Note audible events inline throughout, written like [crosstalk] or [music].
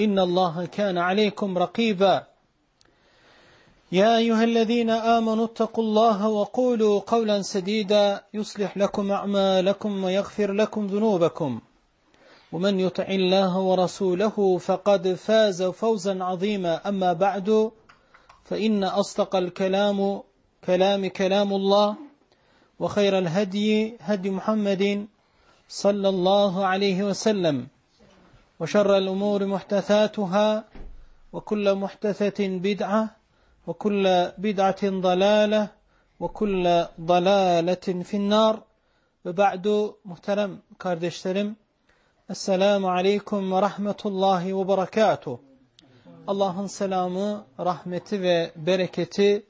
إن الله كان عليكم رقيبا. يا أيها الذين آمنوا اتقوا الله وقولوا قولا سديدا يصلح لكم أعمالكم ويغفر لكم ذنوبكم. ومن يطع الله ورسوله فقد فاز فوزا عظيما. أما بعد فإن أصدق الكلام كلام كلام الله وخير الهدي هدي محمد صلى الله عليه وسلم. وشر الأمور محدثاتها وكل محدثة بدعة وكل بدعة ضلالة وكل ضلالة في النار وبعد محترم kardeşlerim Esselamu Aleyküm ve Rahmetullahi ve Berekatuhu Allah'ın selamı, rahmeti ve bereketi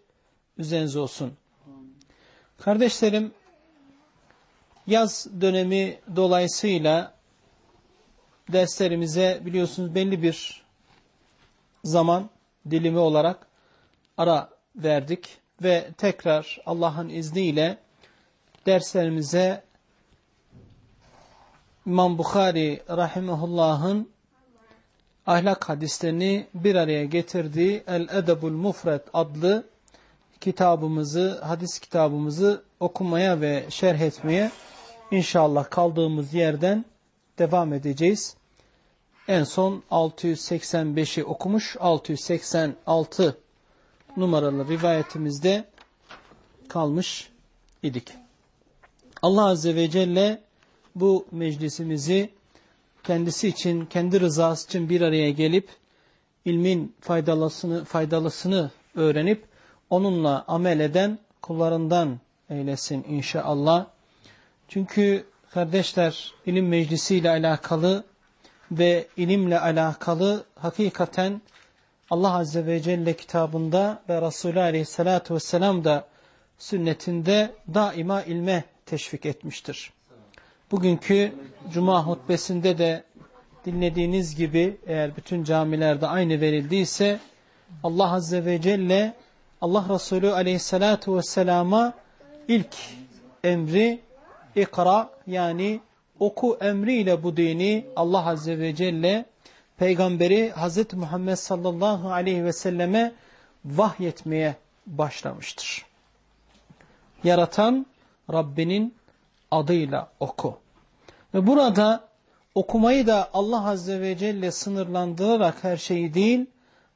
üzerinize olsun. Kardeşlerim, yaz dönemi dolayısıyla derslerimize biliyorsunuz belli bir zaman dilimi olarak ara verdik ve tekrar Allah'ın izniyle derslerimize İmam Bukhari rahimahullah'ın ahlak hadislerini bir araya getirdiği El-Edebul Mufret adlı kitabımızı, hadis kitabımızı okumaya ve şerh etmeye inşallah kaldığımız yerden devam edeceğiz. En son 685'i okumuş, 686 numaralı rivayetimizde kalmış idik. Allah Azze ve Celle bu meclisimizi kendisi için, kendi rızası için bir araya gelip ilmin faydalısını, faydalısını öğrenip onunla amel eden kullarından eylesin inşallah. Çünkü kardeşler ilim meclisiyle alakalı ve ilimle alakalı hakikaten Allah Azze ve Celle kitabında ve Resulü Aleyhisselatü Vesselam da sünnetinde daima ilme teşvik etmiştir. Bugünkü Cuma hutbesinde de dinlediğiniz gibi eğer bütün camilerde aynı verildiyse Allah Azze ve Celle Allah Resulü Aleyhisselatü Vesselam'a ilk emri ikra yani oku emriyle bu dini Allah Azze ve Celle peygamberi Hazreti Muhammed sallallahu aleyhi ve selleme vahyetmeye başlamıştır. Yaratan Rabbinin adıyla oku. Ve burada okumayı da Allah Azze ve Celle sınırlandırarak her şeyi değil,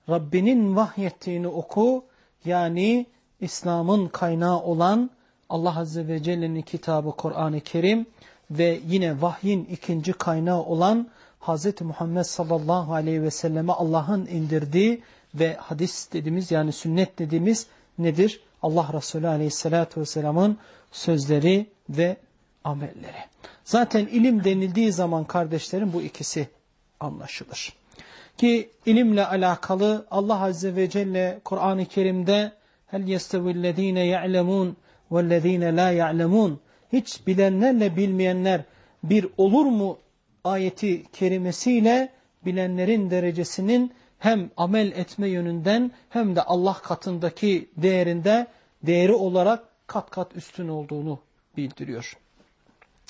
Rabbinin vahyettiğini oku, yani İslam'ın kaynağı olan Allah Azze ve Celle'nin kitabı Kur'an-ı Kerim ve yine vahyin ikinci kaynağı olan Hz. Muhammed sallallahu aleyhi ve selleme Allah'ın indirdiği ve hadis dediğimiz yani sünnet dediğimiz nedir? Allah Resulü aleyhissalatü vesselamın sözleri ve amelleri. Zaten ilim denildiği zaman kardeşlerim bu ikisi anlaşılır. Ki ilimle alakalı Allah Azze ve Celle Kur'an-ı Kerim'de hel yestevillezine ya'lemun vellezine la ya'lemun hiç bilenlerle bilmeyenler bir olur mu ayeti kerimesiyle bilenlerin derecesinin hem amel etme yönünden hem de Allah katındaki değerinde değeri olarak kat kat üstün olduğunu bildiriyor.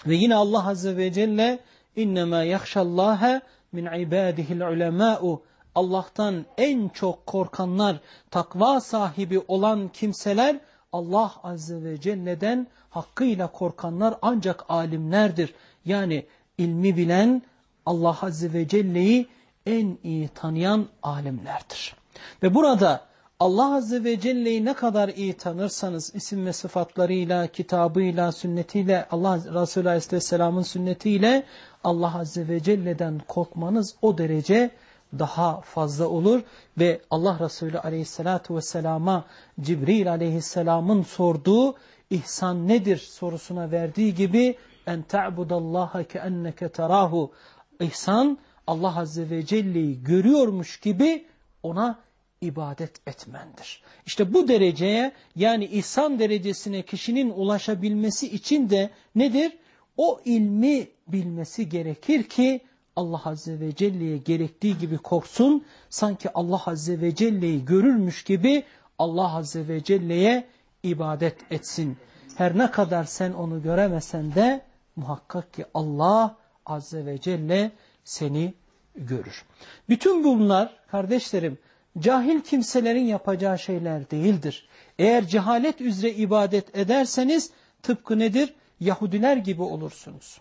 Ve yine Allah Azze ve Celle innema yahşallâhe min ibâdihil ulemâ'u Allah'tan en çok korkanlar, takva sahibi olan kimseler Allah Azze ve Celle'den hakkıyla korkanlar ancak alimlerdir. Yani ilmi bilen Allah Azze ve Celle'yi en iyi tanıyan alimlerdir. Ve burada Allah Azze ve Celle'yi ne kadar iyi tanırsanız isim ve sıfatlarıyla, kitabıyla, sünnetiyle, Allah Resulü Aleyhisselam'ın sünnetiyle Allah Azze ve Celle'den korkmanız o derece daha fazla olur ve Allah Resulü Aleyhisselatü Vesselam'a Cibril Aleyhisselam'ın sorduğu ihsan nedir sorusuna verdiği gibi en ta'budallaha keenneke terahu ihsan Allah Azze ve Celle'yi görüyormuş gibi ona ibadet etmendir. İşte bu dereceye yani ihsan derecesine kişinin ulaşabilmesi için de nedir? O ilmi bilmesi gerekir ki Allah Azze ve Celle'ye gerektiği gibi korksun. Sanki Allah Azze ve Celle'yi görürmüş gibi Allah Azze ve Celle'ye ibadet etsin. Her ne kadar sen onu göremesen de muhakkak ki Allah Azze ve Celle seni görür. Bütün bunlar kardeşlerim cahil kimselerin yapacağı şeyler değildir. Eğer cehalet üzere ibadet ederseniz tıpkı nedir? Yahudiler gibi olursunuz.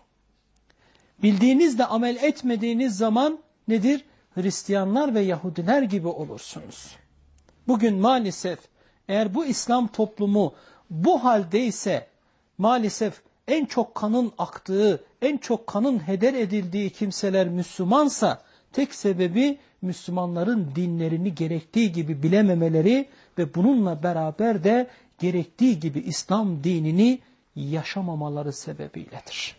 Bildiğinizde amel etmediğiniz zaman nedir? Hristiyanlar ve Yahudiler gibi olursunuz. Bugün maalesef eğer bu İslam toplumu bu haldeyse maalesef en çok kanın aktığı, en çok kanın heder edildiği kimseler Müslümansa tek sebebi Müslümanların dinlerini gerektiği gibi bilememeleri ve bununla beraber de gerektiği gibi İslam dinini yaşamamaları sebebiyledir.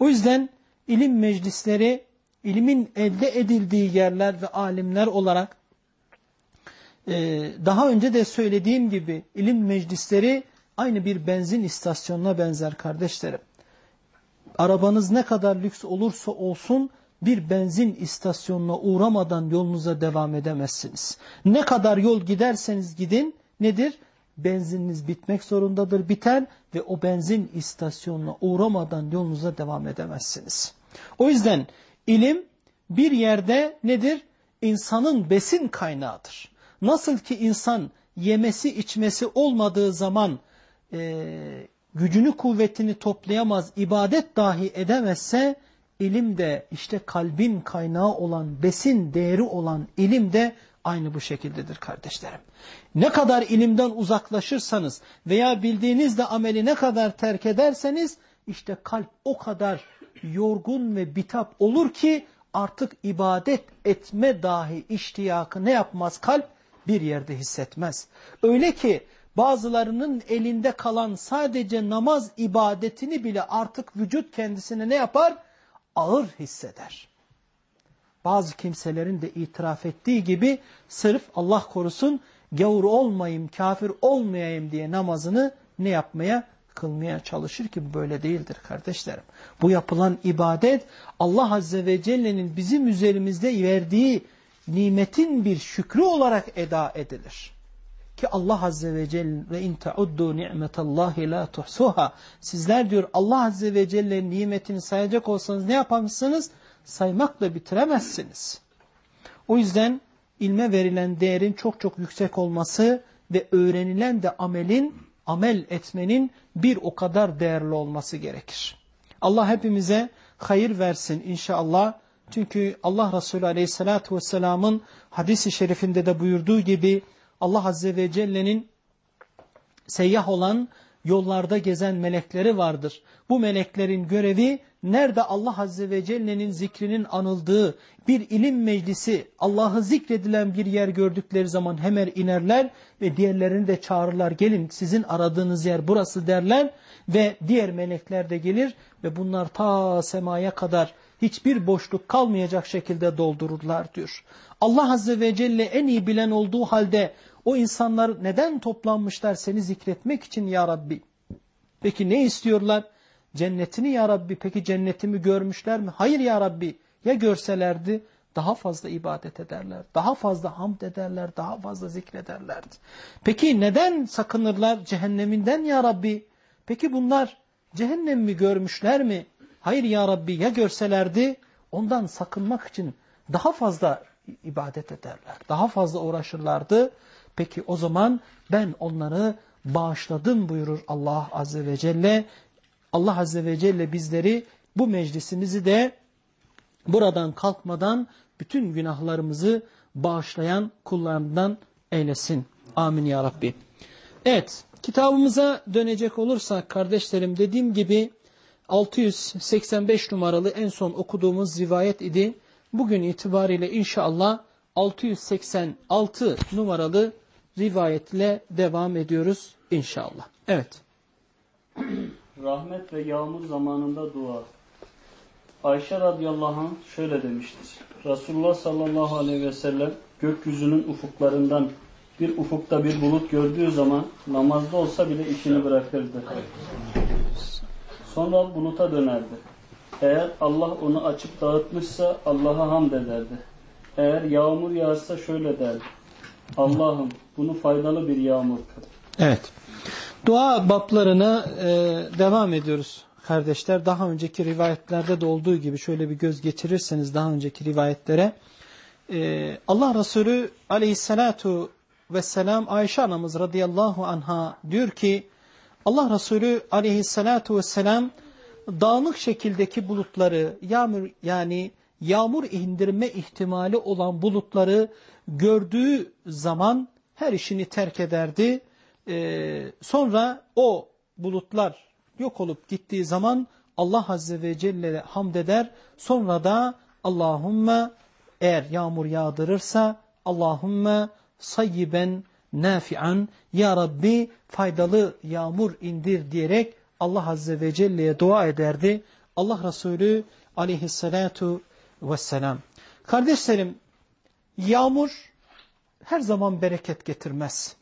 O yüzden ilim meclisleri, ilimin elde edildiği yerler ve alimler olarak e, daha önce de söylediğim gibi ilim meclisleri aynı bir benzin istasyonuna benzer kardeşlerim. Arabanız ne kadar lüks olursa olsun bir benzin istasyonuna uğramadan yolunuza devam edemezsiniz. Ne kadar yol giderseniz gidin nedir? Benzininiz bitmek zorundadır biter ve o benzin istasyonuna uğramadan yolunuza devam edemezsiniz. O yüzden ilim bir yerde nedir? İnsanın besin kaynağıdır. Nasıl ki insan yemesi içmesi olmadığı zaman e, gücünü kuvvetini toplayamaz, ibadet dahi edemezse ilim de işte kalbin kaynağı olan, besin değeri olan ilim de aynı bu şekildedir kardeşlerim. Ne kadar ilimden uzaklaşırsanız veya bildiğinizde ameli ne kadar terk ederseniz işte kalp o kadar yorgun ve bitap olur ki artık ibadet etme dahi iştiyakı ne yapmaz kalp? Bir yerde hissetmez. Öyle ki bazılarının elinde kalan sadece namaz ibadetini bile artık vücut kendisine ne yapar? Ağır hisseder. Bazı kimselerin de itiraf ettiği gibi sırf Allah korusun gavur olmayayım, kafir olmayayım diye namazını ne yapmaya? Kılmaya çalışır ki böyle değildir kardeşlerim. Bu yapılan ibadet Allah Azze ve Celle'nin bizim üzerimizde verdiği nimetin bir şükrü olarak eda edilir. Ki Allah Azze ve Celle ve in tauddu ni'metallahi la tuhsuha. Sizler diyor Allah Azze ve Celle'nin nimetini sayacak olsanız ne yapamışsınız? Saymakla bitiremezsiniz. O yüzden ilme verilen değerin çok çok yüksek olması ve öğrenilen de amelin, amel etmenin bir o kadar değerli olması gerekir. Allah hepimize hayır versin inşallah. Çünkü Allah Resulü Aleyhisselatü Vesselam'ın hadisi şerifinde de buyurduğu gibi Allah Azze ve Celle'nin seyyah olan yollarda gezen melekleri vardır. Bu meleklerin görevi nerede Allah Azze ve Celle'nin zikrinin anıldığı bir ilim meclisi, Allah'ı zikredilen bir yer gördükleri zaman hemen inerler ve diğerlerini de çağırırlar. Gelin sizin aradığınız yer burası derler ve diğer melekler de gelir ve bunlar ta semaya kadar hiçbir boşluk kalmayacak şekilde doldururlar diyor. Allah Azze ve Celle en iyi bilen olduğu halde o insanlar neden toplanmışlar seni zikretmek için ya Rabbi? Peki ne istiyorlar? Cennetini ya Rabbi. Peki cennetimi görmüşler mi? Hayır ya Rabbi. Ya görselerdi daha fazla ibadet ederler. Daha fazla hamd ederler. Daha fazla zikrederlerdi. Peki neden sakınırlar cehenneminden ya Rabbi? Peki bunlar cehennemi görmüşler mi? Hayır ya Rabbi ya görselerdi ondan sakınmak için daha fazla ibadet ederler. Daha fazla uğraşırlardı. Peki o zaman ben onları bağışladım buyurur Allah Azze ve Celle. Allah Azze ve Celle bizleri bu meclisimizi de buradan kalkmadan bütün günahlarımızı bağışlayan kullarından eylesin. Amin ya Rabbi. Evet kitabımıza dönecek olursak kardeşlerim dediğim gibi 685 numaralı en son okuduğumuz rivayet idi. Bugün itibariyle inşallah 686 numaralı rivayetle devam ediyoruz inşallah. Evet. Rahmet ve yağmur zamanında dua. Ayşe radıyallahu anh şöyle demiştir. Resulullah sallallahu aleyhi ve sellem gökyüzünün ufuklarından bir ufukta bir bulut gördüğü zaman namazda olsa bile işini bırakırdı. Sonra buluta dönerdi. Eğer Allah onu açıp dağıtmışsa Allah'a hamd ederdi. Eğer yağmur yağarsa şöyle derdi. Allah'ım bunu faydalı bir yağmur kıl. Evet. Dua bablarına e, devam ediyoruz kardeşler. Daha önceki rivayetlerde de olduğu gibi şöyle bir göz geçirirseniz daha önceki rivayetlere. E, Allah Resulü aleyhissalatu vesselam Ayşe anamız radıyallahu anha diyor ki Allah Resulü aleyhissalatu vesselam dağınık şekildeki bulutları yağmur yani yağmur indirme ihtimali olan bulutları gördüğü zaman her işini terk ederdi. Ee, sonra o bulutlar yok olup gittiği zaman Allah Azze ve Celle hamd eder. Sonra da Allahümme eğer yağmur yağdırırsa Allahümme sayyiben nafi'an ya Rabbi faydalı yağmur indir diyerek Allah Azze ve Celle'ye dua ederdi. Allah Resulü aleyhissalatu vesselam. Kardeşlerim yağmur her zaman bereket getirmez.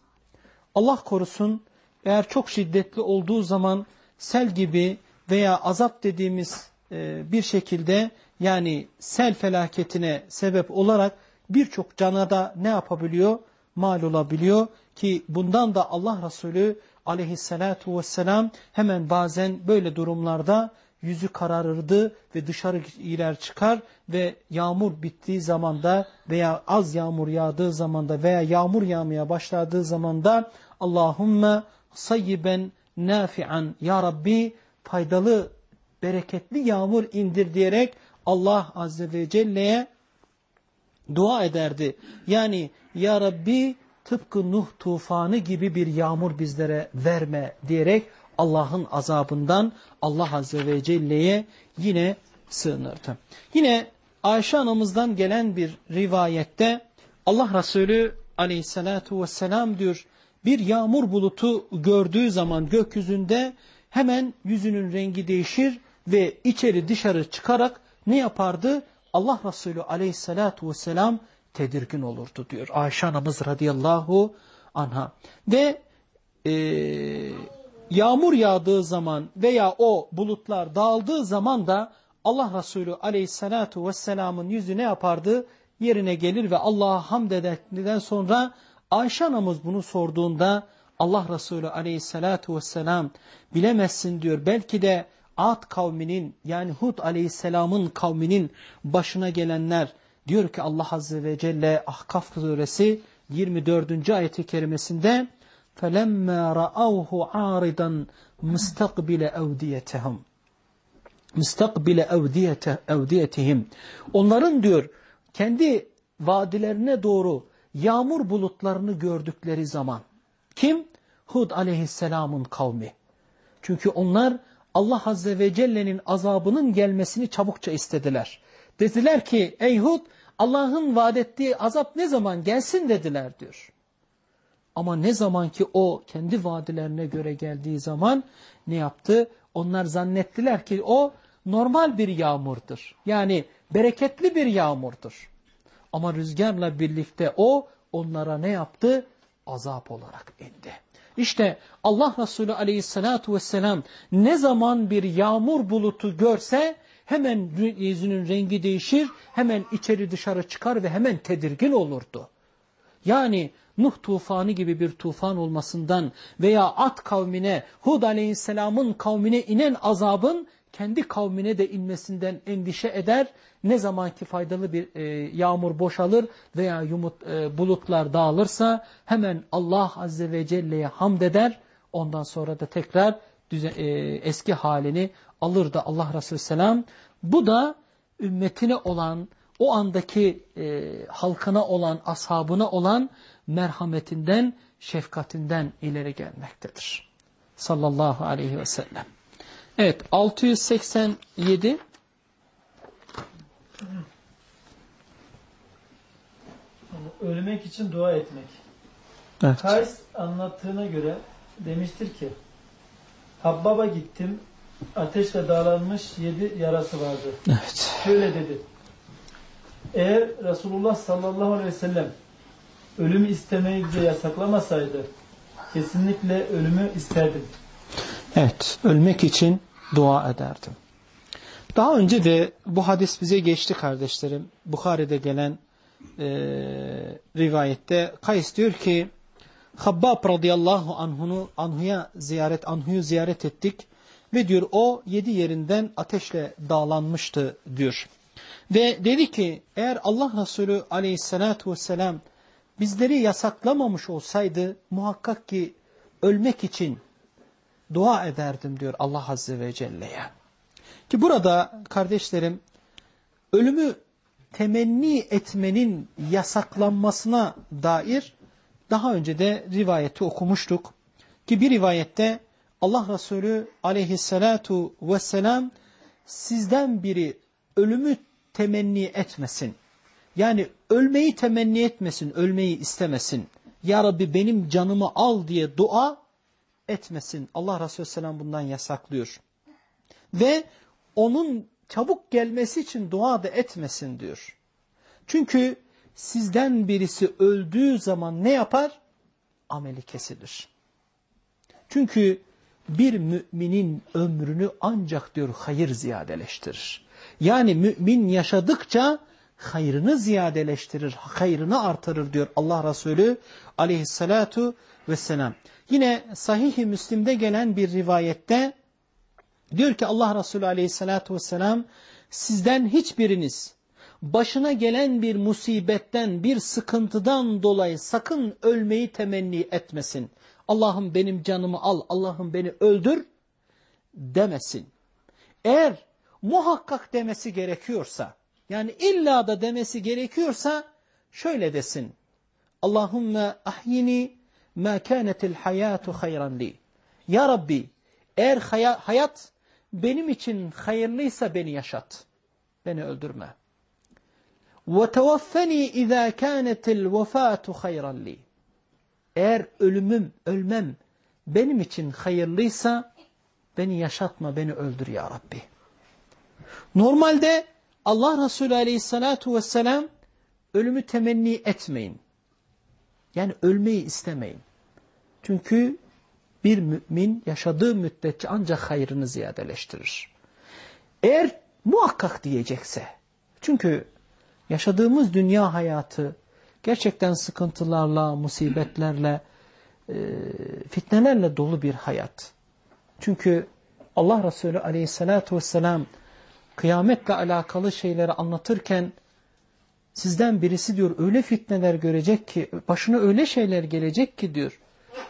Allah korusun eğer çok şiddetli olduğu zaman sel gibi veya azap dediğimiz e, bir şekilde yani sel felaketine sebep olarak birçok cana da ne yapabiliyor? Mal olabiliyor ki bundan da Allah Resulü aleyhissalatu vesselam hemen bazen böyle durumlarda yüzü kararırdı ve dışarı iler çıkar ve yağmur bittiği zamanda veya az yağmur yağdığı zamanda veya yağmur yağmaya başladığı zamanda Allahümme sayyiben nafi'an ya Rabbi faydalı bereketli yağmur indir diyerek Allah Azze ve Celle'ye dua ederdi. Yani ya Rabbi tıpkı Nuh tufanı gibi bir yağmur bizlere verme diyerek Allah'ın azabından Allah Azze ve Celle'ye yine sığınırdı. Yine Ayşe anamızdan gelen bir rivayette Allah Resulü aleyhissalatu vesselam diyor bir yağmur bulutu gördüğü zaman gökyüzünde hemen yüzünün rengi değişir ve içeri dışarı çıkarak ne yapardı? Allah Resulü aleyhissalatu vesselam tedirgin olurdu diyor. Ayşe anamız radıyallahu anha. Ve e, yağmur yağdığı zaman veya o bulutlar dağıldığı zaman da Allah Resulü aleyhissalatu vesselamın yüzü ne yapardı? Yerine gelir ve Allah'a hamd ederdikten sonra Ayşe anamız bunu sorduğunda Allah Resulü aleyhissalatu vesselam bilemezsin diyor. Belki de Ad kavminin yani Hud aleyhisselamın kavminin başına gelenler diyor ki Allah Azze ve Celle Ahkaf suresi 24. ayeti kerimesinde فَلَمَّا رَأَوْهُ عَارِضًا مُسْتَقْبِلَ اَوْدِيَتَهُمْ müstakbile evdiyete, evdiyetihim. Onların diyor kendi vadilerine doğru yağmur bulutlarını gördükleri zaman kim? Hud aleyhisselamın kavmi. Çünkü onlar Allah Azze ve Celle'nin azabının gelmesini çabukça istediler. Dediler ki ey Hud Allah'ın vaat ettiği azap ne zaman gelsin dediler diyor. Ama ne zaman ki o kendi vadilerine göre geldiği zaman ne yaptı? Onlar zannettiler ki o normal bir yağmurdur. Yani bereketli bir yağmurdur. Ama rüzgarla birlikte o onlara ne yaptı? Azap olarak indi. İşte Allah Resulü aleyhissalatu vesselam ne zaman bir yağmur bulutu görse hemen yüzünün rengi değişir, hemen içeri dışarı çıkar ve hemen tedirgin olurdu. Yani Nuh tufanı gibi bir tufan olmasından veya At kavmine, Hud aleyhisselamın kavmine inen azabın kendi kavmine de inmesinden endişe eder. Ne zaman ki faydalı bir e, yağmur boşalır veya yumut, e, bulutlar dağılırsa hemen Allah Azze ve Celle'ye hamd eder. Ondan sonra da tekrar düzen, e, eski halini alır da Allah Resulü Selam. Bu da ümmetine olan, o andaki halkına olan, ashabına olan merhametinden, şefkatinden ileri gelmektedir. Sallallahu aleyhi ve sellem. Evet 687 Ölmek için dua etmek. Evet. Kays anlattığına göre demiştir ki Habbab'a gittim ateşle dağlanmış yedi yarası vardı. Evet. Şöyle dedi. Eğer Resulullah sallallahu aleyhi ve sellem ölümü istemeyi bize yasaklamasaydı kesinlikle ölümü isterdim. Evet, ölmek için dua ederdim. Daha önce de bu hadis bize geçti kardeşlerim. Bukhari'de gelen e, rivayette Kays diyor ki Habbab radıyallahu anhunu anhuya ziyaret anhuyu ziyaret ettik ve diyor o yedi yerinden ateşle dağlanmıştı diyor. Ve dedi ki eğer Allah Resulü aleyhissalatu vesselam bizleri yasaklamamış olsaydı muhakkak ki ölmek için dua ederdim diyor Allah Azze ve Celle'ye. Ki burada kardeşlerim ölümü temenni etmenin yasaklanmasına dair daha önce de rivayeti okumuştuk. Ki bir rivayette Allah Resulü aleyhissalatu vesselam sizden biri ölümü temenni etmesin. Yani ölmeyi temenni etmesin, ölmeyi istemesin. Ya Rabbi benim canımı al diye dua etmesin. Allah Resulü Selam bundan yasaklıyor. Ve onun çabuk gelmesi için dua da etmesin diyor. Çünkü sizden birisi öldüğü zaman ne yapar? Ameli kesilir. Çünkü bir müminin ömrünü ancak diyor hayır ziyadeleştirir. Yani mümin yaşadıkça hayrını ziyadeleştirir, hayrını artırır diyor Allah Resulü aleyhissalatu vesselam. Yine sahih-i Müslim'de gelen bir rivayette diyor ki Allah Resulü aleyhissalatu vesselam sizden hiçbiriniz başına gelen bir musibetten, bir sıkıntıdan dolayı sakın ölmeyi temenni etmesin. Allah'ım benim canımı al, Allah'ım beni öldür demesin. Eğer muhakkak demesi gerekiyorsa, yani illa da demesi gerekiyorsa şöyle desin. Allahümme ahyini ma kânetil hayatu hayran li. Ya Rabbi eğer hayat benim için hayırlıysa beni yaşat. Beni öldürme. Tevaffeni izâ kânetil vefâtu hayran li. Eğer ölümüm, ölmem benim için hayırlıysa beni yaşatma, beni öldür ya Rabbi. Normalde Allah Resulü aleyhissalatu vesselam ölümü temenni etmeyin. Yani ölmeyi istemeyin. Çünkü bir mümin yaşadığı müddetçe ancak hayrını ziyadeleştirir. Eğer muhakkak diyecekse, çünkü yaşadığımız dünya hayatı gerçekten sıkıntılarla, musibetlerle, e, fitnelerle dolu bir hayat. Çünkü Allah Resulü aleyhissalatu vesselam kıyametle alakalı şeyleri anlatırken sizden birisi diyor öyle fitneler görecek ki başına öyle şeyler gelecek ki diyor.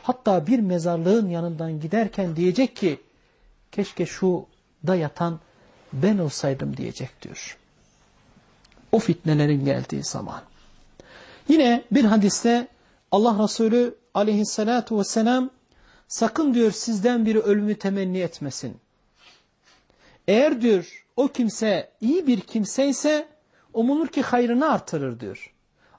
Hatta bir mezarlığın yanından giderken diyecek ki keşke şu da yatan ben olsaydım diyecek diyor. O fitnelerin geldiği zaman. Yine bir hadiste Allah Resulü aleyhissalatu vesselam sakın diyor sizden biri ölümü temenni etmesin. Eğer diyor o kimse iyi bir kimse ise umulur ki hayrını artırır diyor.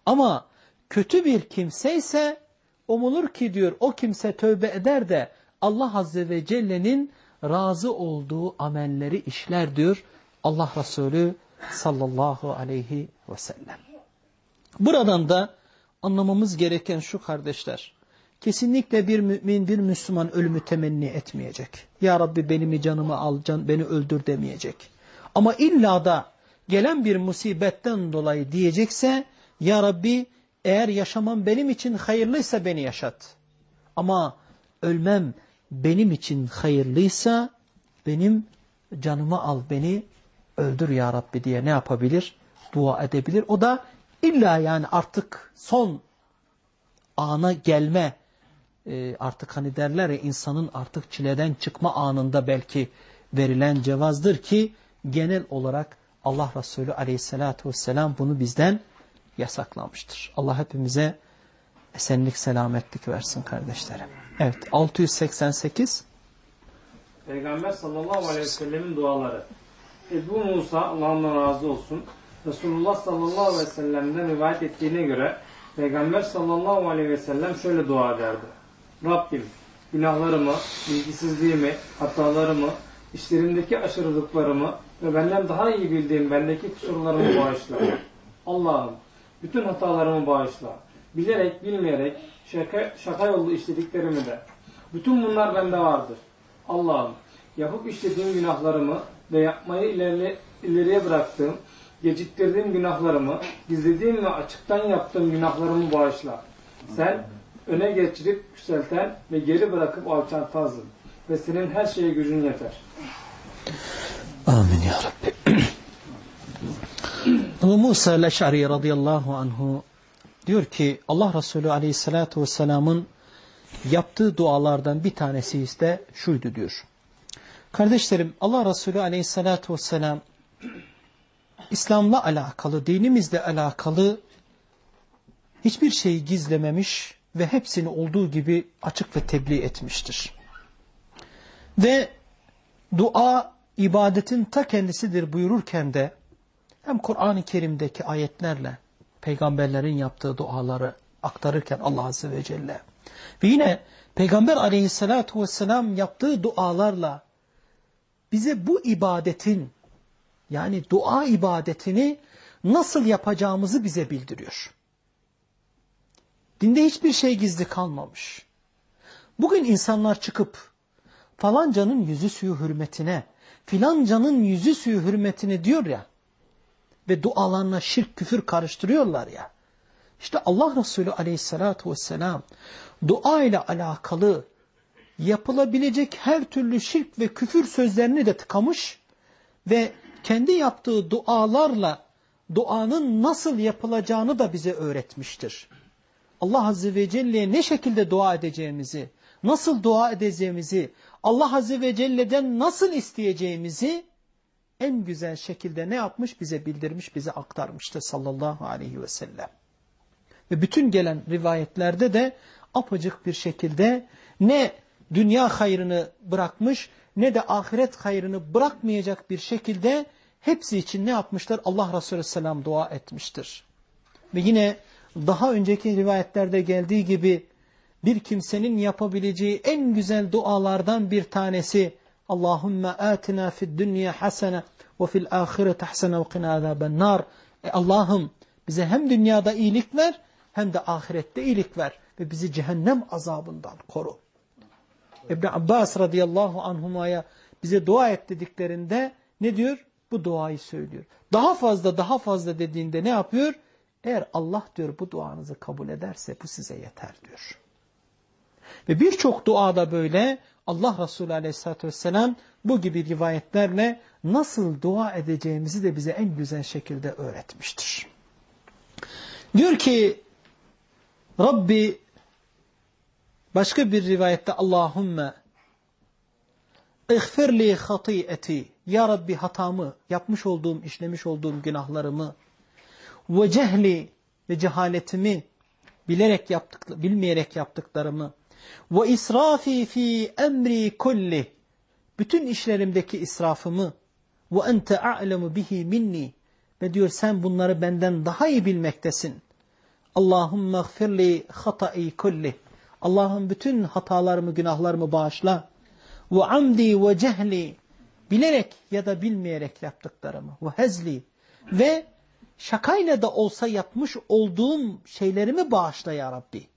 Ama kötü bir kimse ise umulur ki diyor o kimse tövbe eder de Allah Azze ve Celle'nin razı olduğu amelleri işler diyor Allah Resulü sallallahu aleyhi ve sellem. Buradan da anlamamız gereken şu kardeşler. Kesinlikle bir mümin, bir Müslüman ölümü temenni etmeyecek. Ya Rabbi benim canımı al, can, beni öldür demeyecek. Ama illa da gelen bir musibetten dolayı diyecekse Ya Rabbi eğer yaşamam benim için hayırlıysa beni yaşat. Ama ölmem benim için hayırlıysa benim canımı al beni öldür ya Rabbi diye ne yapabilir? Dua edebilir. O da illa yani artık son ana gelme e, artık hani derler ya insanın artık çileden çıkma anında belki verilen cevazdır ki genel olarak Allah Resulü aleyhissalatu vesselam bunu bizden yasaklamıştır. Allah hepimize esenlik, selametlik versin kardeşlerim. Evet 688 Peygamber sallallahu aleyhi ve sellemin duaları. Ebu Musa Allah'ından razı olsun. Resulullah sallallahu aleyhi ve sellem'den rivayet ettiğine göre Peygamber sallallahu aleyhi ve sellem şöyle dua ederdi. Rabbim günahlarımı, bilgisizliğimi, hatalarımı, işlerimdeki aşırılıklarımı ve benden daha iyi bildiğim bendeki kusurlarımı bağışla. Allah'ım bütün hatalarımı bağışla. Bilerek, bilmeyerek, şaka, şaka yolu işlediklerimi de. Bütün bunlar bende vardır. Allah'ım yapıp işlediğim günahlarımı ve yapmayı ileri, ileriye bıraktığım, geciktirdiğim günahlarımı, gizlediğim ve açıktan yaptığım günahlarımı bağışla. Sen öne geçirip yükselten ve geri bırakıp alçaltansın. Ve senin her şeye gücün yeter. Amin ya Rabbi. [clears throat] Ebu Musa el-Eş'ari radıyallahu anhu diyor ki Allah Resulü aleyhissalatu vesselamın yaptığı dualardan bir tanesi ise şuydu diyor. Kardeşlerim Allah Resulü aleyhissalatu vesselam İslam'la alakalı, dinimizle alakalı hiçbir şeyi gizlememiş ve hepsini olduğu gibi açık ve tebliğ etmiştir. Ve dua ibadetin ta kendisidir buyururken de hem Kur'an-ı Kerim'deki ayetlerle peygamberlerin yaptığı duaları aktarırken Allah Azze ve Celle ve yine Peygamber aleyhissalatu vesselam yaptığı dualarla bize bu ibadetin yani dua ibadetini nasıl yapacağımızı bize bildiriyor. Dinde hiçbir şey gizli kalmamış. Bugün insanlar çıkıp falancanın yüzü suyu hürmetine, filancanın yüzü suyu hürmetine diyor ya ve dualarına şirk küfür karıştırıyorlar ya. İşte Allah Resulü aleyhissalatu vesselam dua ile alakalı yapılabilecek her türlü şirk ve küfür sözlerini de tıkamış ve kendi yaptığı dualarla duanın nasıl yapılacağını da bize öğretmiştir. Allah Azze ve Celle'ye ne şekilde dua edeceğimizi, nasıl dua edeceğimizi, Allah Azze ve Celle'den nasıl isteyeceğimizi en güzel şekilde ne yapmış? Bize bildirmiş, bize aktarmıştır sallallahu aleyhi ve sellem. Ve bütün gelen rivayetlerde de apacık bir şekilde ne dünya hayrını bırakmış ne de ahiret hayrını bırakmayacak bir şekilde hepsi için ne yapmışlar? Allah Resulü Selam dua etmiştir. Ve yine daha önceki rivayetlerde geldiği gibi bir kimsenin yapabileceği en güzel dualardan bir tanesi Allahümme atina fid dünya hasene ve fil ahirete hasene ve qina azaben nar. E Allah'ım bize hem dünyada iyilik ver hem de ahirette iyilik ver ve bizi cehennem azabından koru. İbn Abbas radıyallahu anhumaya bize dua et dediklerinde ne diyor? Bu duayı söylüyor. Daha fazla daha fazla dediğinde ne yapıyor? Eğer Allah diyor bu duanızı kabul ederse bu size yeter diyor. Ve birçok duada böyle Allah Resulü aleyhissalatü vesselam bu gibi rivayetlerle nasıl dua edeceğimizi de bize en güzel şekilde öğretmiştir. Diyor ki Rabbi başka bir rivayette Allahümme İğfirli hatiyeti Ya Rabbi hatamı, yapmış olduğum, işlemiş olduğum günahlarımı ve cehli ve cehaletimi bilerek yaptık, bilmeyerek yaptıklarımı ve israfi fi emri kulli bütün işlerimdeki israfımı ve ente a'lemu bihi minni ve diyor sen bunları benden daha iyi bilmektesin. Allahümme gfirli hatai kulli Allah'ım bütün hatalarımı, günahlarımı bağışla. Ve amdi ve cehli bilerek ya da bilmeyerek yaptıklarımı ve hezli ve şakayla da olsa yapmış olduğum şeylerimi bağışla ya Rabbi.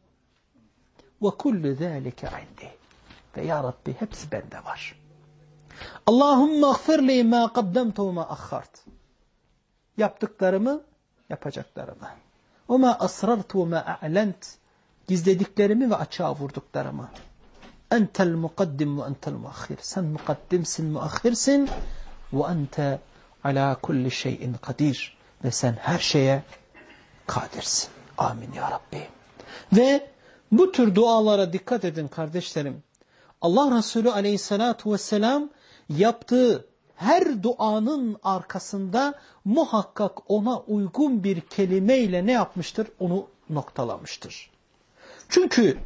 Ve kullu zâlike indi. Ve ya Rabbi hepsi bende var. Allahümme gfirli ma qaddemtu ve ma akhart. Yaptıklarımı, yapacaklarımı. Ve ma asrartu ve ma a'lent. Gizlediklerimi ve açığa vurduklarımı. Entel mukaddim ve entel muakhir. Sen mukaddimsin, muakhirsin ve ente ala kulli şeyin kadir. Ve sen her şeye kadirsin. Amin ya Rabbi. Ve bu tür dualara dikkat edin kardeşlerim. Allah Resulü aleyhissalatu vesselam yaptığı her duanın arkasında muhakkak ona uygun bir kelimeyle ne yapmıştır? Onu noktalamıştır. Çünkü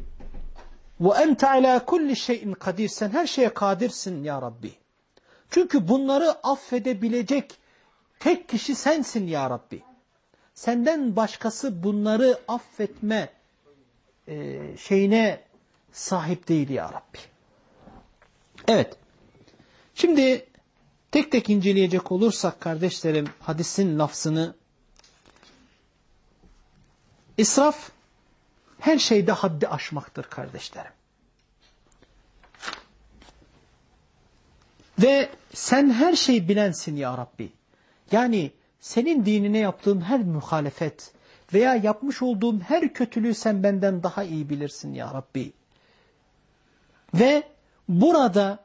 ente ala kulli şeyin kadir. Sen her şeye kadirsin ya Rabbi. Çünkü bunları affedebilecek tek kişi sensin ya Rabbi. Senden başkası bunları affetme e, şeyine sahip değil ya Rabbi. Evet. Şimdi tek tek inceleyecek olursak kardeşlerim hadisin lafzını israf her şeyde haddi aşmaktır kardeşlerim. Ve sen her şeyi bilensin ya Rabbi. Yani senin dinine yaptığım her muhalefet veya yapmış olduğum her kötülüğü sen benden daha iyi bilirsin ya Rabbi. Ve burada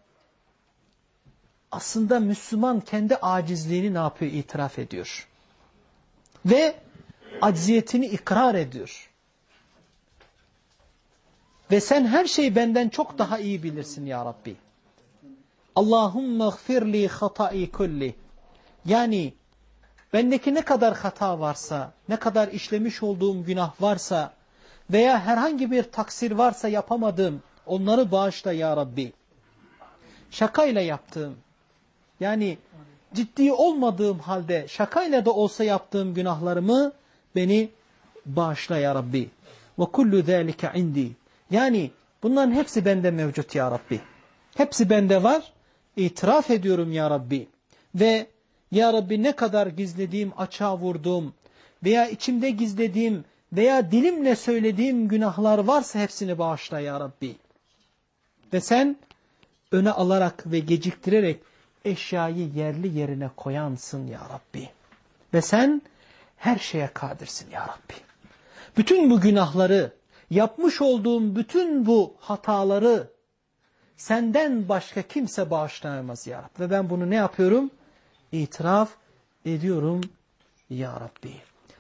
aslında Müslüman kendi acizliğini ne yapıyor? İtiraf ediyor. Ve acziyetini ikrar ediyor. Ve sen her şeyi benden çok daha iyi bilirsin ya Rabbi. Allahümme gfirli hatai kulli. Yani bendeki ne kadar hata varsa, ne kadar işlemiş olduğum günah varsa veya herhangi bir taksir varsa yapamadığım onları bağışla ya Rabbi. Şakayla yaptığım, yani ciddi olmadığım halde şakayla da olsa yaptığım günahlarımı beni bağışla ya Rabbi. Ve kullu zâlike indi. Yani bunların hepsi bende mevcut ya Rabbi. Hepsi bende var. İtiraf ediyorum ya Rabbi. Ve ya Rabbi ne kadar gizlediğim, açığa vurduğum veya içimde gizlediğim veya dilimle söylediğim günahlar varsa hepsini bağışla ya Rabbi. Ve sen öne alarak ve geciktirerek eşyayı yerli yerine koyansın ya Rabbi. Ve sen her şeye kadirsin ya Rabbi. Bütün bu günahları, yapmış olduğum bütün bu hataları senden başka kimse bağışlayamaz ya Rabbi. Ve ben bunu ne yapıyorum? İtiraf ediyorum ya Rabbi.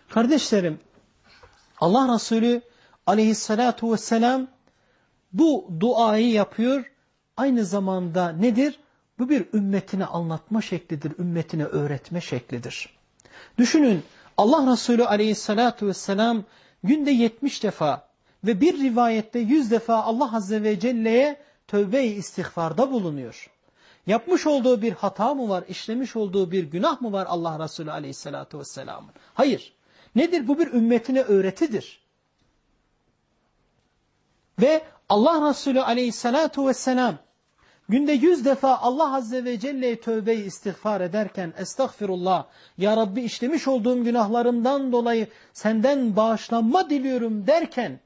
Kardeşlerim, Allah Resulü aleyhissalatu vesselam bu duayı yapıyor. Aynı zamanda nedir? Bu bir ümmetine anlatma şeklidir, ümmetine öğretme şeklidir. Düşünün Allah Resulü aleyhissalatu vesselam günde 70 defa ve bir rivayette 100 defa Allah Azze ve Celle'ye tövbe-i istiğfarda bulunuyor. Yapmış olduğu bir hata mı var, işlemiş olduğu bir günah mı var Allah Resulü aleyhissalatu vesselamın? Hayır. Nedir? Bu bir ümmetine öğretidir. Ve Allah Resulü aleyhissalatu vesselam günde yüz defa Allah Azze ve Celle'ye tövbeyi istiğfar ederken estağfirullah ya Rabbi işlemiş olduğum günahlarımdan dolayı senden bağışlanma diliyorum derken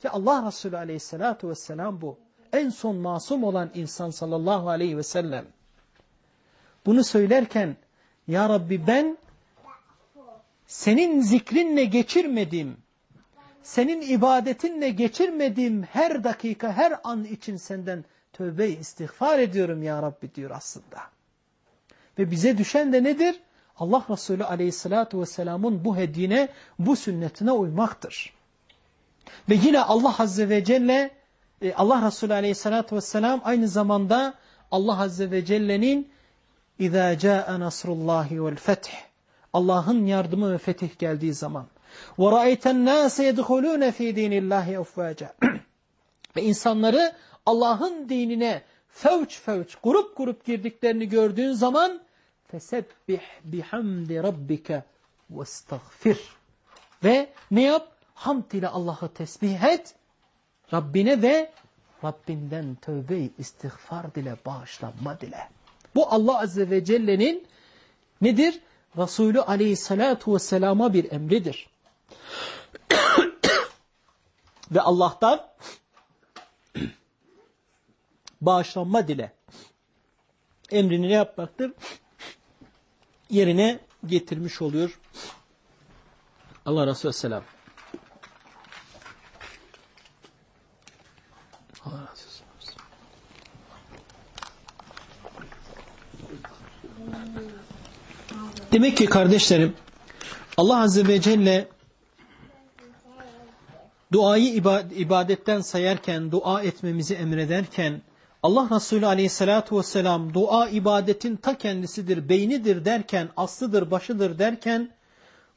ki Allah Resulü aleyhissalatu vesselam bu en son masum olan insan sallallahu aleyhi ve sellem bunu söylerken ya Rabbi ben senin zikrinle geçirmediğim senin ibadetinle geçirmediğim her dakika her an için senden tövbe istiğfar ediyorum ya Rabbi diyor aslında. Ve bize düşen de nedir? Allah Resulü aleyhissalatu vesselamın bu hediyine, bu sünnetine uymaktır. Ve yine Allah Azze ve Celle, e, Allah Resulü aleyhissalatu vesselam aynı zamanda Allah Azze ve Celle'nin اِذَا جَاءَ نَصْرُ اللّٰهِ وَالْفَتْحِ Allah'ın yardımı ve fetih geldiği zaman وَرَأَيْتَ النَّاسَ يَدْخُلُونَ ف۪ي د۪ينِ اللّٰهِ اَفْوَاجًا Ve insanları Allah'ın dinine fevç fevç, grup grup girdiklerini gördüğün zaman fesebbih bihamdi rabbike vestagfir. Ve ne yap? Hamd ile Allah'ı tesbih et. Rabbine ve Rabbinden tövbe istiğfar dile, bağışlanma dile. Bu Allah Azze ve Celle'nin nedir? Resulü Aleyhisselatu Vesselam'a bir emridir. [coughs] ve Allah'tan [coughs] bağışlanma dile. Emrini ne yapmaktır? Yerine getirmiş oluyor. Allah Resulü Selam. Demek ki kardeşlerim Allah Azze ve Celle duayı ibadetten sayarken, dua etmemizi emrederken Allah Resulü aleyhissalatu vesselam dua ibadetin ta kendisidir, beynidir derken, aslıdır, başıdır derken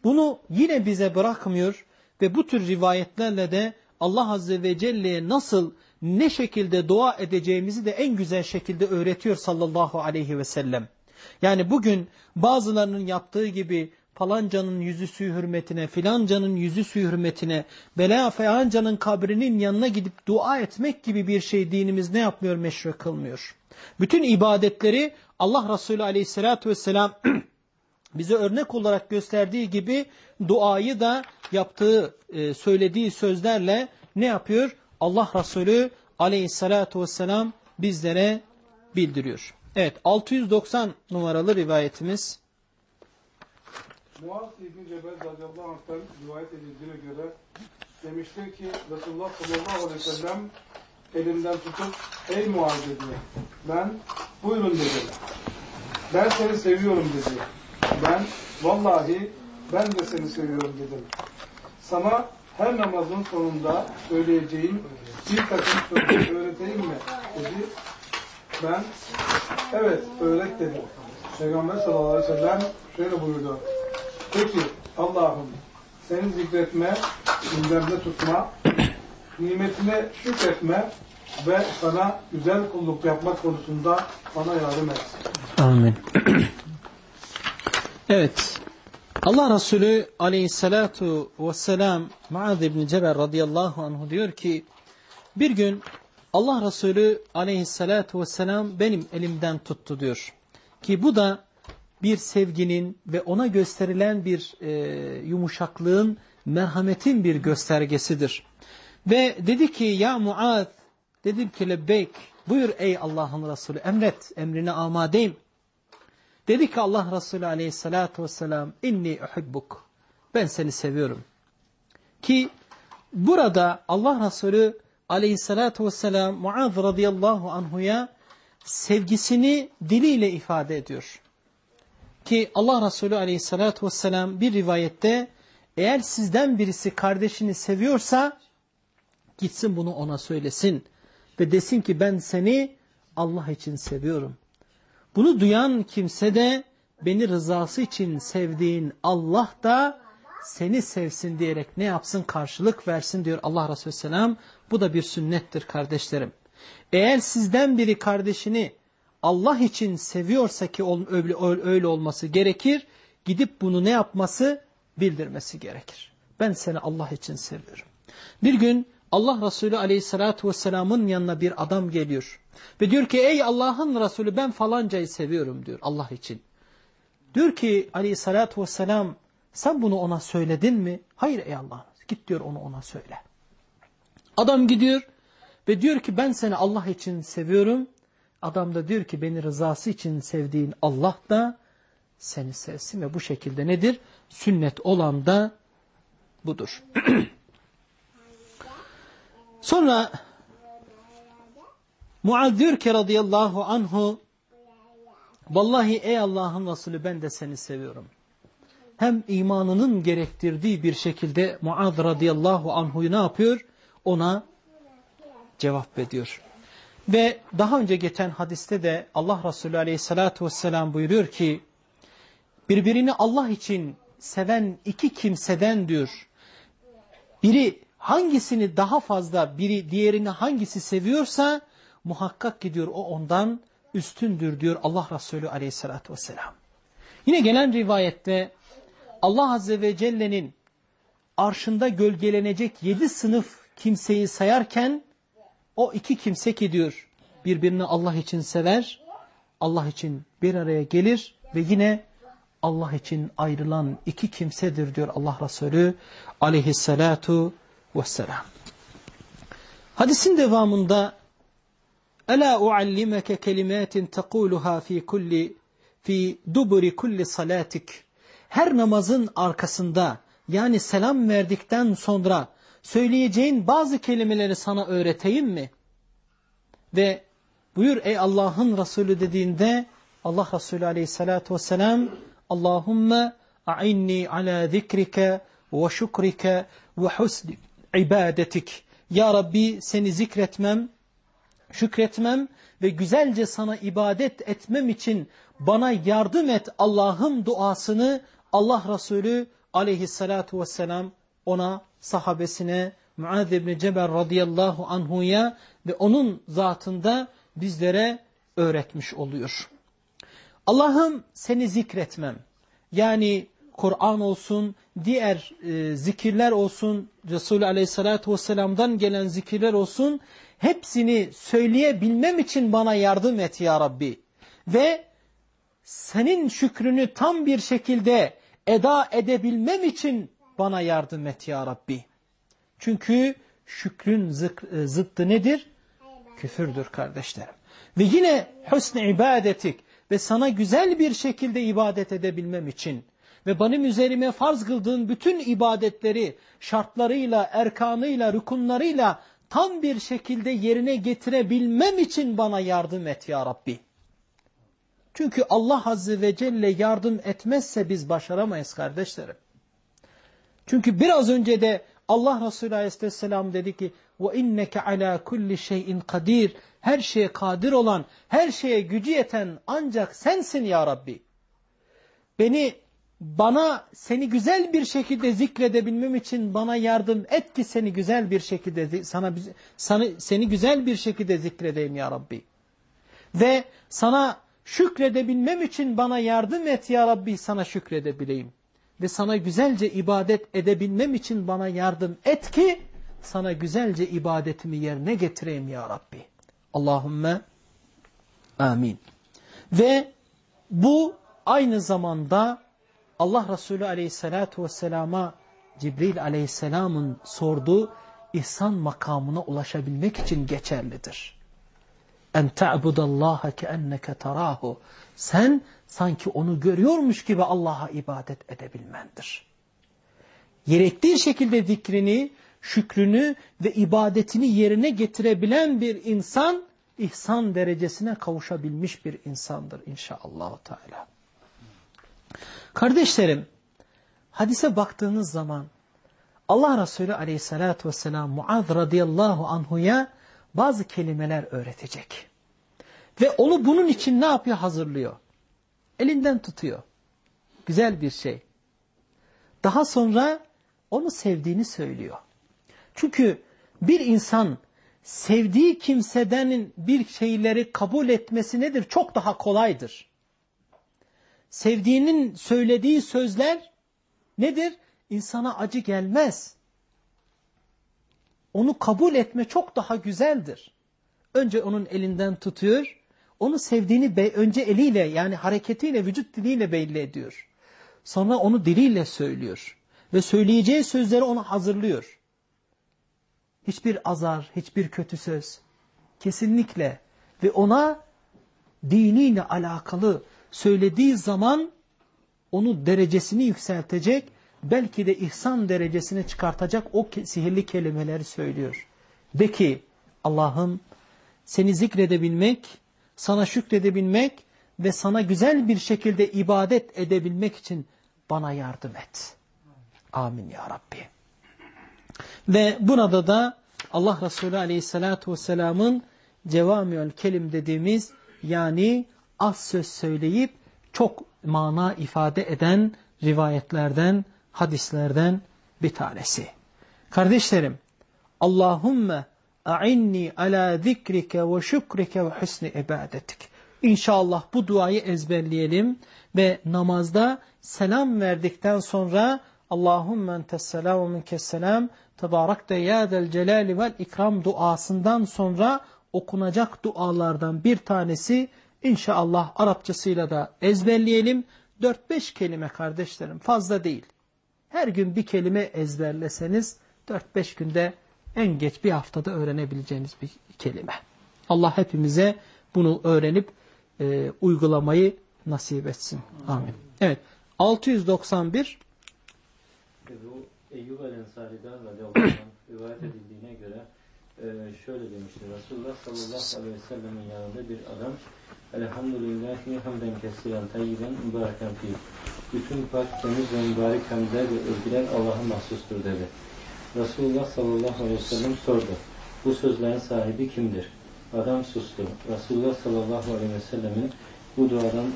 bunu yine bize bırakmıyor ve bu tür rivayetlerle de Allah Azze ve Celle'ye nasıl, ne şekilde dua edeceğimizi de en güzel şekilde öğretiyor sallallahu aleyhi ve sellem. Yani bugün bazılarının yaptığı gibi falancanın yüzüsü hürmetine, filancanın yüzüsü hürmetine, bela falancanın kabrinin yanına gidip dua etmek gibi bir şey dinimiz ne yapmıyor, meşru kılmıyor. Bütün ibadetleri Allah Resulü aleyhissalatü vesselam [clears throat] bize örnek olarak gösterdiği gibi duayı da yaptığı, e, söylediği sözlerle ne yapıyor? Allah Resulü aleyhissalatu vesselam bizlere bildiriyor. Evet 690 numaralı rivayetimiz. Muaz İbni Cebel radıyallahu anh'tan rivayet edildiğine göre demiştir ki Resulullah sallallahu aleyhi ve sellem elimden tutup ey Muaz dedi. Ben buyurun dedi. Ben seni seviyorum dedi. Ben vallahi ben de seni seviyorum dedim. Sana her namazın sonunda söyleyeceğim bir takım sözler öğreteyim mi? dedi. Ben evet öğret dedim. Peygamber sallallahu aleyhi ve sellem şöyle buyurdu. Peki Allah'ım seni zikretme, gündemde tutma, nimetine şükretme ve sana güzel kulluk yapmak konusunda bana yardım et. Amin. evet. Allah Resulü aleyhissalatu vesselam Muaz ibn Cebel radıyallahu anh diyor ki bir gün Allah Resulü aleyhissalatu vesselam benim elimden tuttu diyor. Ki bu da bir sevginin ve ona gösterilen bir e, yumuşaklığın, merhametin bir göstergesidir. Ve dedi ki ya Muaz, dedim ki lebbeyk, buyur ey Allah'ın Resulü, emret, emrine amadeyim. Dedi ki Allah Resulü aleyhissalatu vesselam, inni uhibbuk, ben seni seviyorum. Ki burada Allah Resulü aleyhissalatu vesselam Muaz radıyallahu anhuya sevgisini diliyle ifade ediyor. Ki Allah Resulü aleyhissalatu vesselam bir rivayette eğer sizden birisi kardeşini seviyorsa gitsin bunu ona söylesin ve desin ki ben seni Allah için seviyorum. Bunu duyan kimse de beni rızası için sevdiğin Allah da seni sevsin diyerek ne yapsın karşılık versin diyor Allah Resulü Selam. Bu da bir sünnettir kardeşlerim. Eğer sizden biri kardeşini Allah için seviyorsa ki öyle, olması gerekir, gidip bunu ne yapması? Bildirmesi gerekir. Ben seni Allah için seviyorum. Bir gün Allah Resulü aleyhissalatu vesselamın yanına bir adam geliyor. Ve diyor ki ey Allah'ın Resulü ben falancayı seviyorum diyor Allah için. Diyor ki aleyhissalatu vesselam sen bunu ona söyledin mi? Hayır ey Allah. Git diyor onu ona söyle. Adam gidiyor ve diyor ki ben seni Allah için seviyorum. Adam da diyor ki beni rızası için sevdiğin Allah da seni sevsin ve bu şekilde nedir? Sünnet olan da budur. [clears throat] Sonra Muaz diyor ki radıyallahu anhu Vallahi ey Allah'ın Resulü ben de seni seviyorum. Hem imanının gerektirdiği bir şekilde Muaz radıyallahu anhu'yu ne yapıyor? Ona cevap ediyor. Ve daha önce geçen hadiste de Allah Resulü aleyhissalatu vesselam buyuruyor ki birbirini Allah için seven iki kimseden diyor. Biri hangisini daha fazla biri diğerini hangisi seviyorsa muhakkak gidiyor o ondan üstündür diyor Allah Resulü aleyhissalatü vesselam. Yine gelen rivayette Allah Azze ve Celle'nin arşında gölgelenecek yedi sınıf kimseyi sayarken o iki kimse ki diyor birbirini Allah için sever, Allah için bir araya gelir ve yine Allah için ayrılan iki kimsedir diyor Allah Resulü aleyhissalatu vesselam. Hadisin devamında Ela uallimeke kelimatin tekuluha fi kulli fi duburi kulli salatik. Her namazın arkasında yani selam verdikten sonra söyleyeceğin bazı kelimeleri sana öğreteyim mi? Ve buyur ey Allah'ın Resulü dediğinde Allah Resulü aleyhissalatu vesselam Allahümme a'inni ala zikrike ve şükrike ve husni ibadetik. Ya Rabbi seni zikretmem, şükretmem ve güzelce sana ibadet etmem için bana yardım et Allah'ım duasını Allah Resulü aleyhissalatu vesselam ona sahabesine Muaz ibn Cebel radıyallahu anhuya ve onun zatında bizlere öğretmiş oluyor. Allah'ım seni zikretmem. Yani Kur'an olsun, diğer e, zikirler olsun, Resulü aleyhissalatu vesselam'dan gelen zikirler olsun, hepsini söyleyebilmem için bana yardım et ya Rabbi. Ve senin şükrünü tam bir şekilde eda edebilmem için bana yardım et ya Rabbi. Çünkü şükrün e, zıttı nedir? Küfürdür kardeşlerim. Ve yine husn ibadetik ve sana güzel bir şekilde ibadet edebilmem için ve benim üzerime farz kıldığın bütün ibadetleri şartlarıyla, erkanıyla, rükunlarıyla tam bir şekilde yerine getirebilmem için bana yardım et ya Rabbi. Çünkü Allah Azze ve Celle yardım etmezse biz başaramayız kardeşlerim. Çünkü biraz önce de Allah Resulü Aleyhisselam dedi ki وَاِنَّكَ عَلَى كُلِّ شَيْءٍ kadir Her şeye kadir olan, her şeye gücü yeten ancak sensin ya Rabbi. Beni, bana seni güzel bir şekilde zikredebilmem için bana yardım et ki seni güzel bir şekilde, sana, sana seni güzel bir şekilde zikredeyim ya Rabbi. Ve sana şükredebilmem için bana yardım et ya Rabbi sana şükredebileyim ve sana güzelce ibadet edebilmem için bana yardım et ki sana güzelce ibadetimi yerine getireyim ya Rabbi. Allahümme amin. Ve bu aynı zamanda Allah Resulü aleyhissalatu vesselama Cibril aleyhisselamın sorduğu ihsan makamına ulaşabilmek için geçerlidir. En ta'budallaha keenneke tarahu. Sen sanki onu görüyormuş gibi Allah'a ibadet edebilmendir. Gerektiği şekilde zikrini, şükrünü ve ibadetini yerine getirebilen bir insan ihsan derecesine kavuşabilmiş bir insandır inşallah Teala. Kardeşlerim, hadise baktığınız zaman Allah Resulü aleyhissalatü vesselam Muaz radıyallahu anhuya bazı kelimeler öğretecek. Ve onu bunun için ne yapıyor? Hazırlıyor. Elinden tutuyor. Güzel bir şey. Daha sonra onu sevdiğini söylüyor. Çünkü bir insan sevdiği kimseden bir şeyleri kabul etmesi nedir? Çok daha kolaydır. Sevdiğinin söylediği sözler nedir? İnsana acı gelmez. Onu kabul etme çok daha güzeldir. Önce onun elinden tutuyor, onu sevdiğini önce eliyle yani hareketiyle, vücut diliyle belli ediyor. Sonra onu diliyle söylüyor. Ve söyleyeceği sözleri ona hazırlıyor. Hiçbir azar, hiçbir kötü söz. Kesinlikle. Ve ona diniyle alakalı söylediği zaman onu derecesini yükseltecek, belki de ihsan derecesini çıkartacak o sihirli kelimeleri söylüyor. De ki Allah'ım seni zikredebilmek, sana şükredebilmek ve sana güzel bir şekilde ibadet edebilmek için bana yardım et. Amin ya Rabbi. Ve burada da Allah Resulü Aleyhisselatü Vesselam'ın cevamiül kelim dediğimiz yani az söz söyleyip çok mana ifade eden rivayetlerden, hadislerden bir tanesi. Kardeşlerim, Allahümme a'inni ala zikrike ve şükrike ve husni ibadetik. İnşallah bu duayı ezberleyelim ve namazda selam verdikten sonra Allahümme entesselam ve minkesselam tebarakte ya vel ikram duasından sonra okunacak dualardan bir tanesi inşallah Arapçasıyla da ezberleyelim. 4-5 kelime kardeşlerim fazla değil. Her gün bir kelime ezberleseniz 4-5 günde en geç bir haftada öğrenebileceğiniz bir kelime. Allah hepimize bunu öğrenip e, uygulamayı nasip etsin. Amin. Evet. 691 Bu Eyyub el-Ensari'den radıyallahu rivayet edildiğine göre e, şöyle demiştir. Resulullah sallallahu aleyhi ve sellemin yanında bir adam Elhamdülillahi hamden kesiren tayyiben mübareken fi. Bütün pak, temiz ve mübarek hamdler ve övgüler Allah'a mahsustur dedi. Resulullah sallallahu aleyhi ve sellem sordu. Bu sözlerin sahibi kimdir? Adam sustu. Resulullah sallallahu aleyhi ve sellemin bu duadan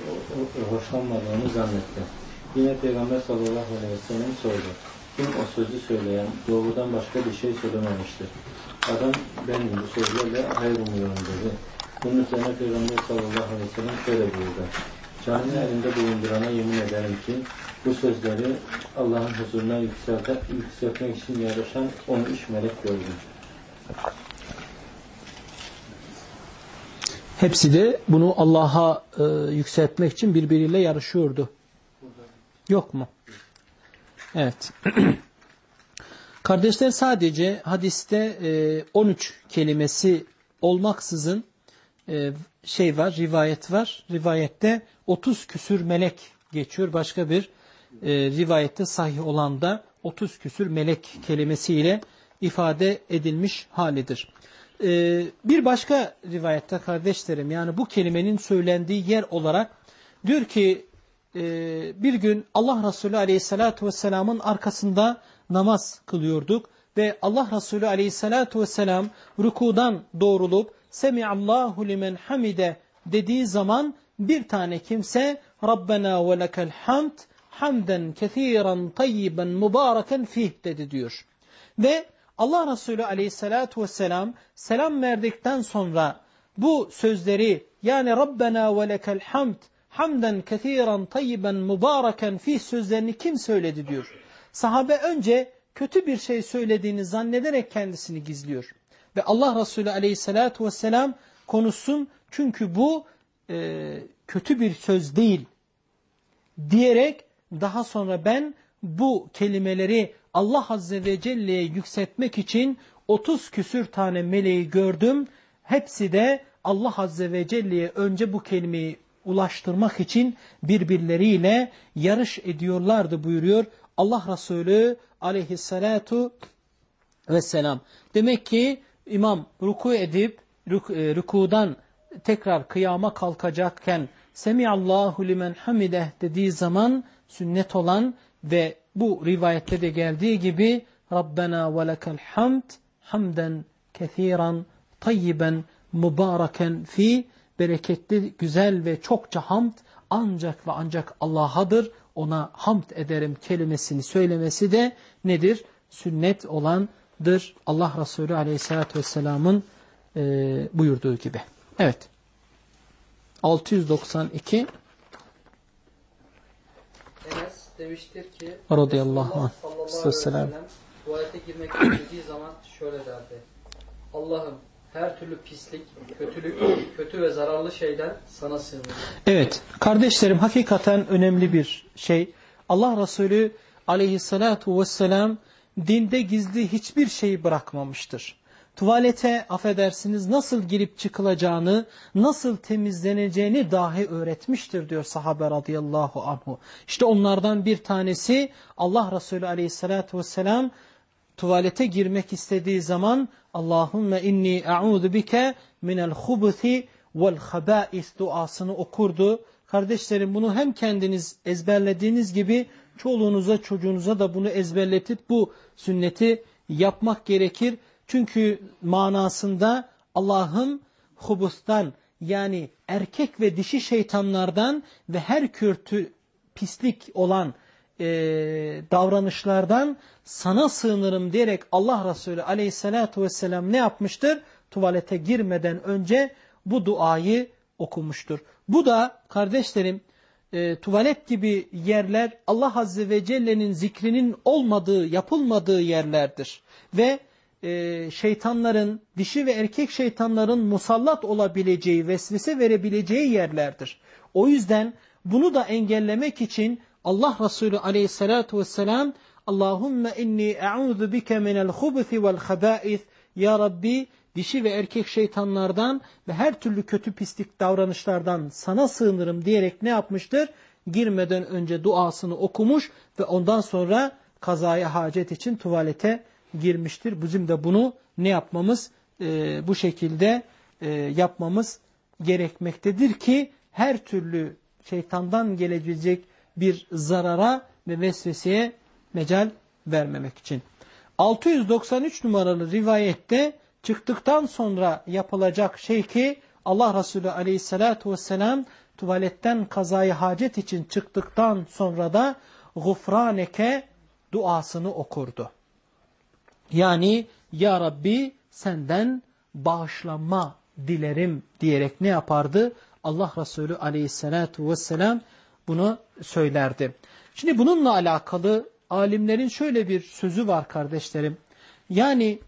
hoşlanmadığını zannetti. Yine Peygamber sallallahu aleyhi ve sellem sordu. Kim o sözü söyleyen doğrudan başka bir şey söylememiştir. Adam benim bu sözlerle hayır umuyorum dedi. Bunun üzerine Peygamber sallallahu aleyhi ve sellem şöyle buyurdu. Canını elinde bulundurana yemin ederim ki bu sözleri Allah'ın huzuruna yükseltmek için yarışan 13 melek gördüm. Hepsi de bunu Allah'a e, yükseltmek için birbiriyle yarışıyordu. Yok mu? Evet. [clears throat] Kardeşler sadece hadiste e, 13 kelimesi olmaksızın e, şey var, rivayet var. Rivayette 30 küsür melek geçiyor. Başka bir e, rivayette sahih olan da 30 küsür melek kelimesiyle ifade edilmiş halidir. E, bir başka rivayette kardeşlerim yani bu kelimenin söylendiği yer olarak diyor ki e, bir gün Allah Resulü Aleyhisselatü Vesselam'ın arkasında namaz kılıyorduk ve Allah Resulü Aleyhisselatü Vesselam rukudan doğrulup Semiallahu limen hamide dediği zaman bir tane kimse Rabbena ve lekel hamd hamden kethiren tayyiben mübareken fih dedi diyor. Ve Allah Resulü aleyhissalatu vesselam selam verdikten sonra bu sözleri yani Rabbena ve lekel hamd hamden kethiren tayyiben mübareken fih sözlerini kim söyledi diyor. Sahabe önce kötü bir şey söylediğini zannederek kendisini gizliyor. Ve Allah Resulü aleyhissalatu vesselam konuşsun çünkü bu e, kötü bir söz değil diyerek daha sonra ben bu kelimeleri Allah Azze ve Celle'ye yükseltmek için 30 küsür tane meleği gördüm. Hepsi de Allah Azze ve Celle'ye önce bu kelimeyi ulaştırmak için birbirleriyle yarış ediyorlardı buyuruyor Allah Resulü aleyhissalatu vesselam. Demek ki imam ruku edip rük, e, rükudan tekrar kıyama kalkacakken Semiallahu limen hamideh dediği zaman sünnet olan ve bu rivayette de geldiği gibi Rabbena ve lekel hamd hamden kethiren tayyiben mübareken fi bereketli, güzel ve çokça hamd ancak ve ancak Allah'adır. Ona hamd ederim kelimesini söylemesi de nedir? Sünnet olandır. Allah Resulü Aleyhisselatü Vesselam'ın e, buyurduğu gibi. Evet. 692 Enes demiştir ki radıyallahu anh sallallahu aleyhi ve sellem tuvalete girmek istediği zaman şöyle derdi. Allah'ım her türlü pislik, kötülük, kötü ve zararlı şeyden sana sığınırım. Evet kardeşlerim hakikaten önemli bir şey. Allah Resulü aleyhissalatu vesselam dinde gizli hiçbir şeyi bırakmamıştır. Tuvalete affedersiniz nasıl girip çıkılacağını, nasıl temizleneceğini dahi öğretmiştir diyor sahabe radıyallahu anhu. İşte onlardan bir tanesi Allah Resulü aleyhissalatu vesselam tuvalete girmek istediği zaman Allahümme inni a'udhu bike minel hubuthi vel habais duasını okurdu. Kardeşlerim bunu hem kendiniz ezberlediğiniz gibi çoluğunuza çocuğunuza da bunu ezberletip bu sünneti yapmak gerekir. Çünkü manasında Allah'ın hubustan yani erkek ve dişi şeytanlardan ve her kötü pislik olan e, davranışlardan sana sığınırım diyerek Allah Resulü aleyhissalatu vesselam ne yapmıştır? Tuvalete girmeden önce bu duayı okumuştur. Bu da kardeşlerim e, tuvalet gibi yerler Allah Azze ve Celle'nin zikrinin olmadığı, yapılmadığı yerlerdir. Ve e, şeytanların, dişi ve erkek şeytanların musallat olabileceği, vesvese verebileceği yerlerdir. O yüzden bunu da engellemek için Allah Resulü aleyhissalatu vesselam Allahümme inni e'udhu bike minel hubuthi vel habais Ya Rabbi dişi ve erkek şeytanlardan ve her türlü kötü pislik davranışlardan sana sığınırım diyerek ne yapmıştır? Girmeden önce duasını okumuş ve ondan sonra kazaya hacet için tuvalete girmiştir. Bizim de bunu ne yapmamız? E, bu şekilde e, yapmamız gerekmektedir ki her türlü şeytandan gelebilecek bir zarara ve vesveseye mecal vermemek için. 693 numaralı rivayette çıktıktan sonra yapılacak şey ki Allah Resulü aleyhissalatu vesselam tuvaletten kazayı hacet için çıktıktan sonra da gufraneke duasını okurdu. Yani Ya Rabbi senden bağışlanma dilerim diyerek ne yapardı? Allah Resulü aleyhissalatu vesselam bunu söylerdi. Şimdi bununla alakalı alimlerin şöyle bir sözü var kardeşlerim. Yani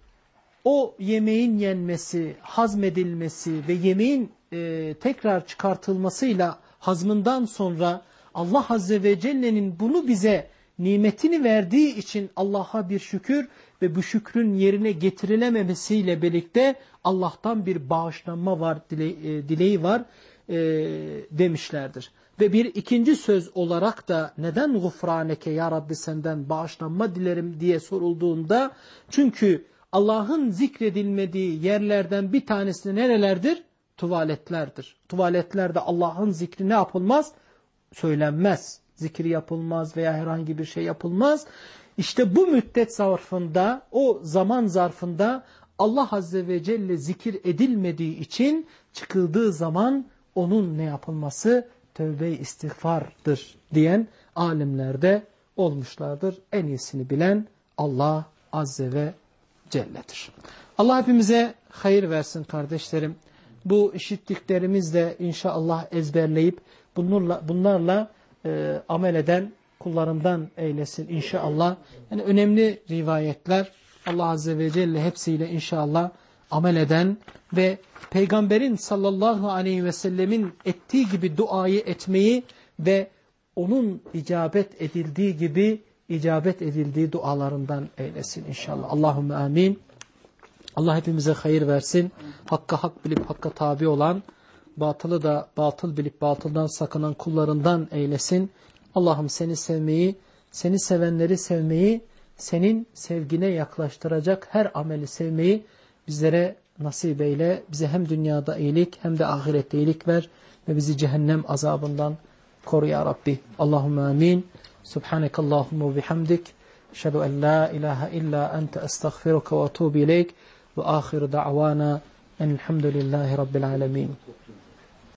o yemeğin yenmesi, hazmedilmesi ve yemeğin e, tekrar çıkartılmasıyla hazmından sonra Allah Azze ve Celle'nin bunu bize nimetini verdiği için Allah'a bir şükür ve bu şükrün yerine getirilememesiyle birlikte Allah'tan bir bağışlanma var, dile, e, dileği var e, demişlerdir. Ve bir ikinci söz olarak da neden gufraneke ya Rabbi senden bağışlanma dilerim diye sorulduğunda çünkü Allah'ın zikredilmediği yerlerden bir tanesi nerelerdir? Tuvaletlerdir. Tuvaletlerde Allah'ın zikri ne yapılmaz? Söylenmez. Zikri yapılmaz veya herhangi bir şey yapılmaz. İşte bu müddet zarfında, o zaman zarfında Allah Azze ve Celle zikir edilmediği için çıkıldığı zaman onun ne yapılması? Tövbe-i istiğfardır diyen alimlerde olmuşlardır. En iyisini bilen Allah Azze ve Celle'dir. Allah hepimize hayır versin kardeşlerim. Bu işittiklerimizle inşallah ezberleyip bunlarla, bunlarla e, amel eden kullarından eylesin inşallah. Yani önemli rivayetler Allah Azze ve Celle hepsiyle inşallah amel eden ve Peygamberin sallallahu aleyhi ve sellemin ettiği gibi duayı etmeyi ve onun icabet edildiği gibi icabet edildiği dualarından eylesin inşallah. Allahümme amin. Allah hepimize hayır versin. Hakka hak bilip hakka tabi olan, batılı da batıl bilip batıldan sakınan kullarından eylesin. Allah'ım seni sevmeyi, seni sevenleri sevmeyi, senin sevgine yaklaştıracak her ameli sevmeyi bizlere nasip eyle. Bize hem dünyada iyilik hem de ahirette iyilik ver ve bizi cehennem azabından koru ya Rabbi. Allahümme amin. Subhanak Allahumma ve bihamdik. Eşhedü en la ilahe illa ente estağfiruka ve etûbü ileyk. Ve ahiru da'vana enelhamdülillahi rabbil alemin.